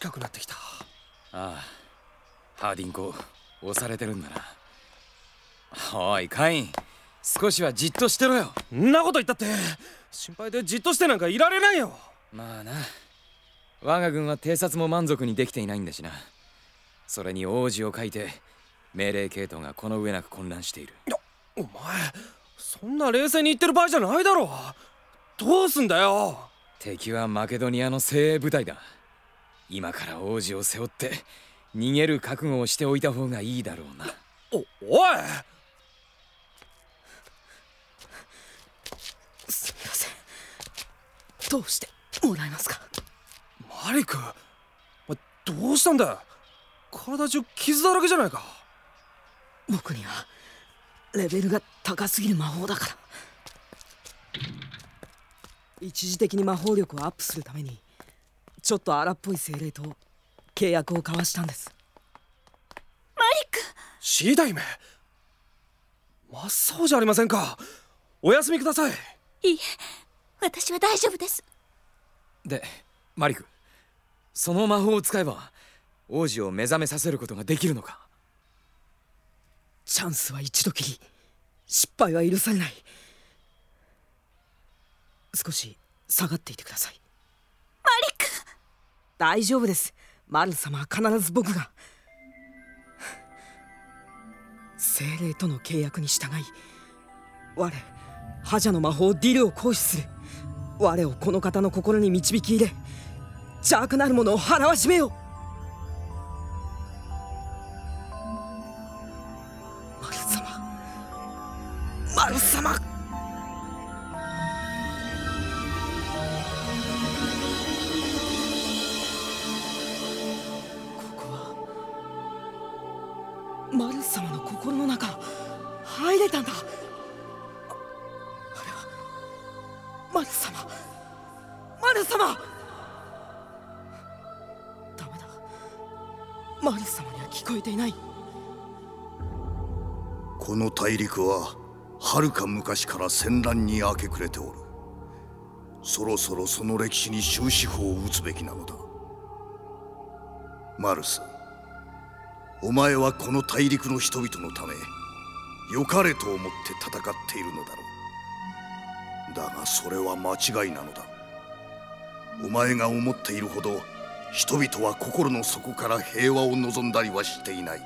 近くなってきた。ああハーディンコ押されてるんだな。おいカイン少しはじっとしてろよ。んなこと言ったって心配でじっとしてなんかいられないよ。まあな。我が軍は偵察も満足にできていないんだしな。それに王子を書いて命令系統がこの上なく混乱している。お前そんな冷静に言ってる場合じゃないだろどうすんだよ。敵はマケドニアの精鋭部隊だ今から王子を背負って逃げる覚悟をしておいた方がいいだろうな。おおい！すみません。どうしてもらえますか？マリクどうしたんだ？よ体中傷だらけじゃないか。僕にはレベルが高すぎる魔法だから。一時的に魔法力をアップするためにちょっと荒っぽい精霊と契約を交わしたんです。マリック！シーダイメまっそうじゃありませんか。お休みください。いいえ。私は大丈夫です。でマリク。その魔法を使えば王子を目覚めさせることができるのか。チャンスは一度きり。失敗は許されない。少し下がっていてください大丈夫です。マル様は必ず僕が。精霊との契約に従い我覇者の魔法ディルを行使する。我をこの方の心に導き入れ邪悪なる者を払わしめよう。マル様マル様マル様。マル様。ダメだ。マル様には聞こえていない。この大陸ははるか昔から戦乱に明け暮れておる。そろそろその歴史に終止符を打つべきなのだ。マルスお前はこの大陸の人々のため良かれと思って戦っているのだろう。だがそれは間違いなのだ。お前が思っているほど人々は心の底から平和を望んだりはしていない。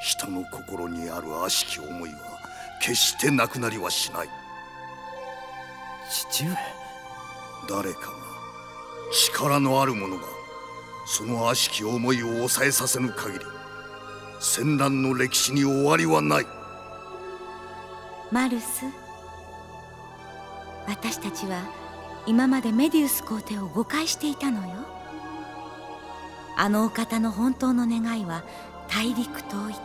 人の心にある悪しき思いは決してなくなりはしない。父上。誰かが力のある者がその悪しき思いを抑えさせぬ限り戦乱の歴史に終わりはない。マルス私たちは今までメディウス皇帝を誤解していたのよ。あのお方の本当の願いは大陸統一。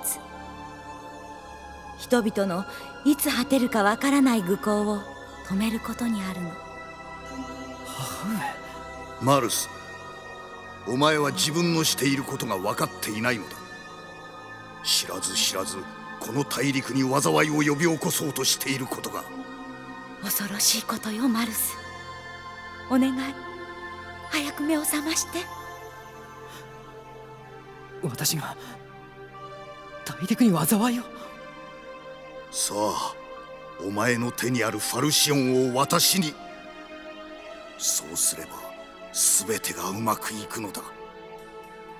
人々のいつ果てるかわからない愚行を止めることにあるの。マルスお前は自分のしていることが分かっていないのだ。知らず知らずこの大陸に災いを呼び起こそうとしていることが。恐ろしいことよマルス。お願い。早く目を覚まして。私が大陸に災いをさあお前の手にあるファルシオンを私に。そうすれば全てがうまくいくのだ。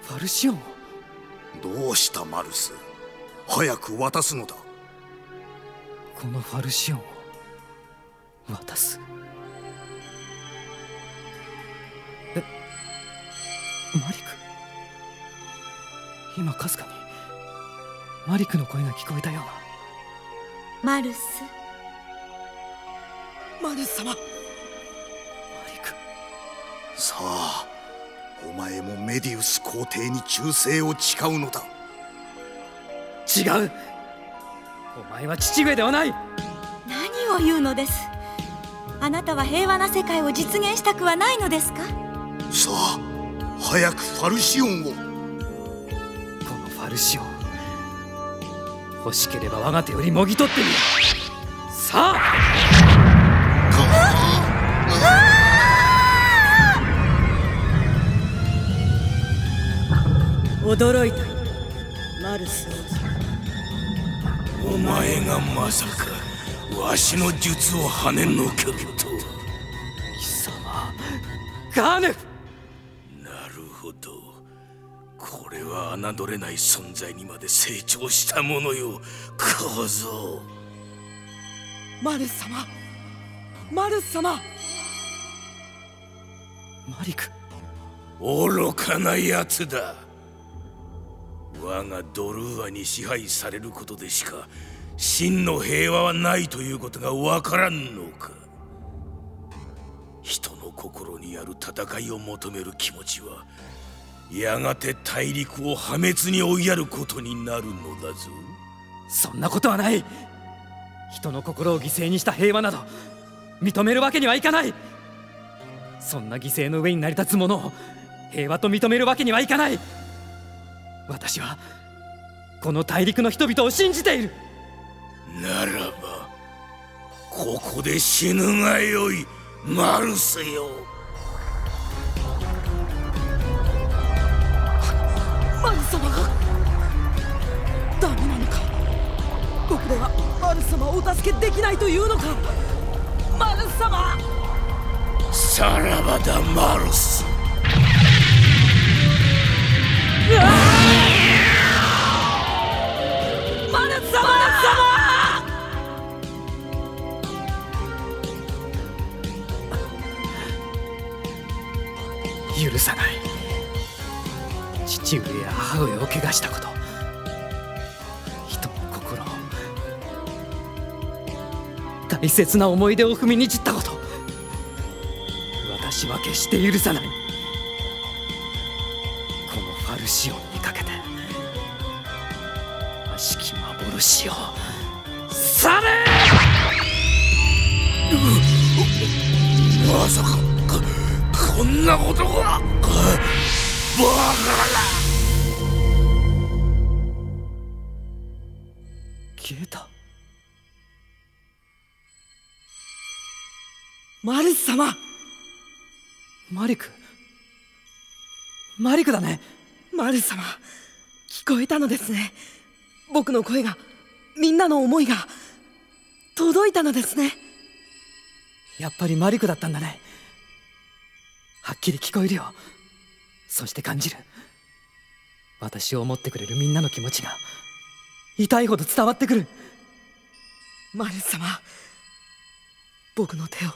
ファルシオンを？どうしたマルス？早く渡すのだ。このファルシオンを？渡す。えマリク？今かすかにマリクの声が聞こえたような。マルス。マルス様。マリク。さあお前もメディウス皇帝に忠誠を誓うのだ。違う。お前は父上ではない。何を言うのですあなたは平和な世界を実現したくはないのですか？さあ早くファルシオンを。このファルシオン欲しければ我が手よりもぎ取ってみよさあ！驚いた。マルスお前がまさかわしの術を跳ねのけると。貴様ガーネなるほど。これは侮れない存在にまで成長したものよ。小僧。マルス様マルス様。マリク。愚かなやつだ。我がドルーアに支配されることでしか真の平和はないということがわからんのか。人の心にある戦いを求める気持ちはやがて大陸を破滅に追いやることになるのだぞ。そんなことはない。人の心を犠牲にした平和など認めるわけにはいかない。そんな犠牲の上に成り立つものを平和と認めるわけにはいかない。私はこの大陸の人々を信じている。ならばここで死ぬがよいマルスよ。マル様がダメなのか。僕ではマル様をお助けできないというのか。マル様。さらばだマルス。マル様。許父上や母上を怪我したこと。人の心を。大切な思い出を踏みにじったこと。私は決して許さない。このファルシオンにかけて。悪しき幻を。去れまさかこんなことが。バカ消えた。マルス様。マリク。マリクだね。マル様。聞こえたのですね。僕の声がみんなの思いが届いたのですね。やっぱりマリクだったんだね。はっきり聞こえるよ。そして感じる。私を思ってくれるみんなの気持ちが。痛いほど伝わってくる。マル様僕の手を。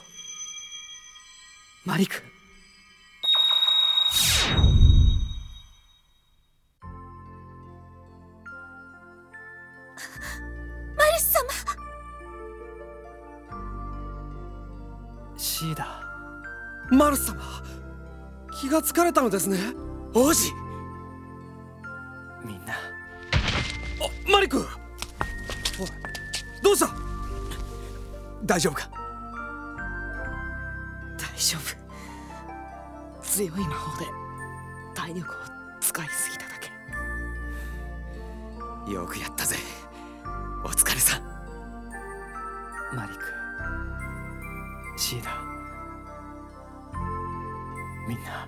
マリク。マルス様。シーダ。マルス様気がつかれたのですね。王子。みんなあマリクおいどうした？大丈夫か？大丈夫。強い魔法で体力を使いすぎただけ。よくやったぜ。お疲れさん。マリクシーダみんな